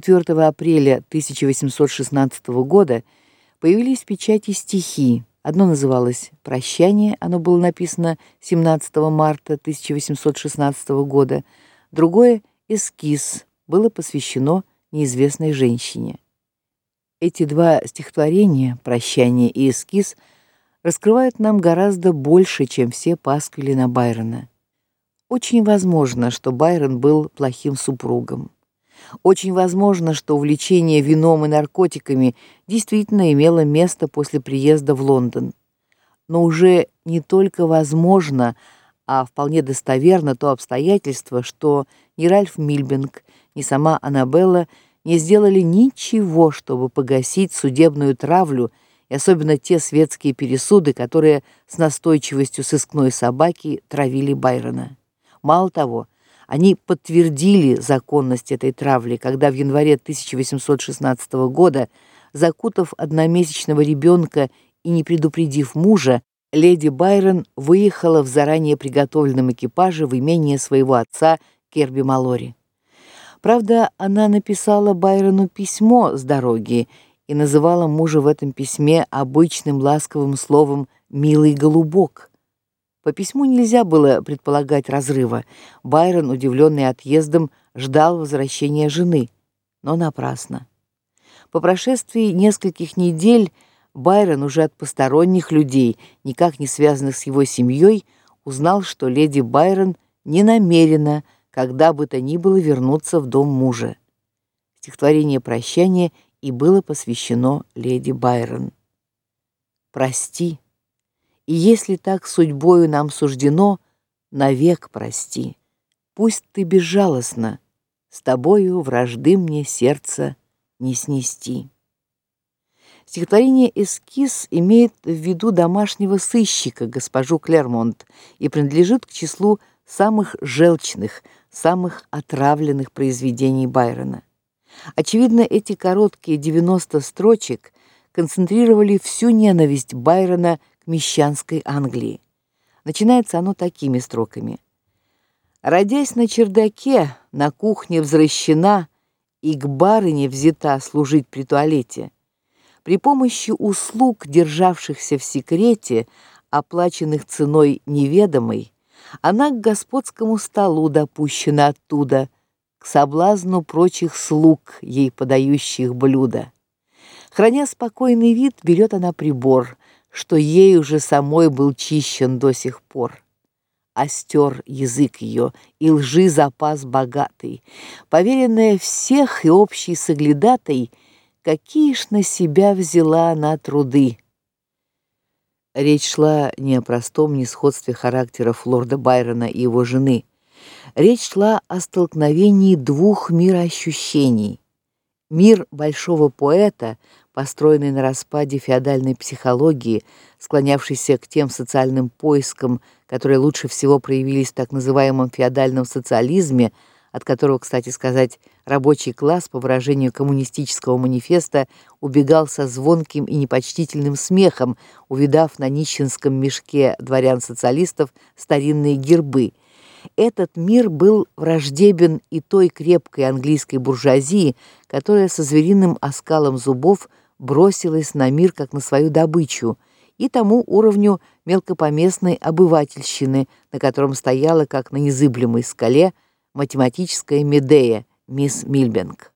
4 апреля 1816 года появились в печати стихи. Одно называлось «Прощание», оно было написано 17 марта 1816 года, другое «Эскиз» было посвящено неизвестной женщине. Эти два стихотворения, «Прощание» и «Эскиз», раскрывают нам гораздо больше, чем все пасквили на Байрона. Очень возможно, что Байрон был плохим супругом. Очень возможно, что увлечение вином и наркотиками действительно имело место после приезда в Лондон. Но уже не только возможно, а вполне достоверно то обстоятельство, что ни Ральф Мильбинг, ни сама Аннабелла не сделали ничего, чтобы погасить судебную травлю и особенно те светские пересуды, которые с настойчивостью сыскной собаки травили Байрона. Мало того, они подтвердили законность этой травли, когда в январе 1816 года, закутав одномесячного ребенка и не предупредив мужа, леди Байрон выехала в заранее приготовленном экипаже в имение своего отца Керби Малори. Правда, она написала Байрону письмо с дороги и называла мужа в этом письме обычным ласковым словом «милый голубок». По письму нельзя было предполагать разрыва. Байрон, удивленный отъездом, ждал возвращения жены, но напрасно. По прошествии нескольких недель Байрон уже от посторонних людей, никак не связанных с его семьей, узнал, что леди Байрон не намерена когда бы то ни было вернуться в дом мужа. Стихотворение «Прощание» и было посвящено леди Байрон. «Прости, и если так судьбою нам суждено, навек прости. Пусть ты безжалостна, с тобою вражды мне сердце не снести. Стихотворение «Эскиз» имеет в виду домашнего сыщика, госпожу Клермонт, и принадлежит к числу самых желчных, самых отравленных произведений Байрона. Очевидно, эти короткие 90 строчек концентрировали всю ненависть Байрона к мещанской Англии. Начинается оно такими строками: Родясь на чердаке, на кухне взращена и к барыне взята служить при туалете, при помощи услуг, державшихся в секрете, оплаченных ценой неведомой, она к господскому столу допущена оттуда, к соблазну прочих слуг, ей подающих блюда. Храня спокойный вид, берет она прибор, что ей уже самой был чищен до сих пор. Остер язык ее, и лжи запас богатый, поверенная всех и общий соглядатой, какие ж на себя взяла она труды. Речь шла не о простом несходстве характеров лорда Байрона и его жены. Речь шла о столкновении двух мироощущений. Мир большого поэта, построенный на распаде феодальной психологии, склонявшийся к тем социальным поискам, которые лучше всего проявились в так называемом феодальном социализме, от которого, кстати сказать, рабочий класс, по выражению коммунистического манифеста, убегал со звонким и непочтительным смехом, увидав на нищенском мешке дворян-социалистов старинные гербы. Этот мир был враждебен и той крепкой английской буржуазии, которая со звериным оскалом зубов бросилась на мир как на свою добычу, и тому уровню мелкопоместной обывательщины, на котором стояла как на незыблемой скале математическая Медея, мисс Мильбенг.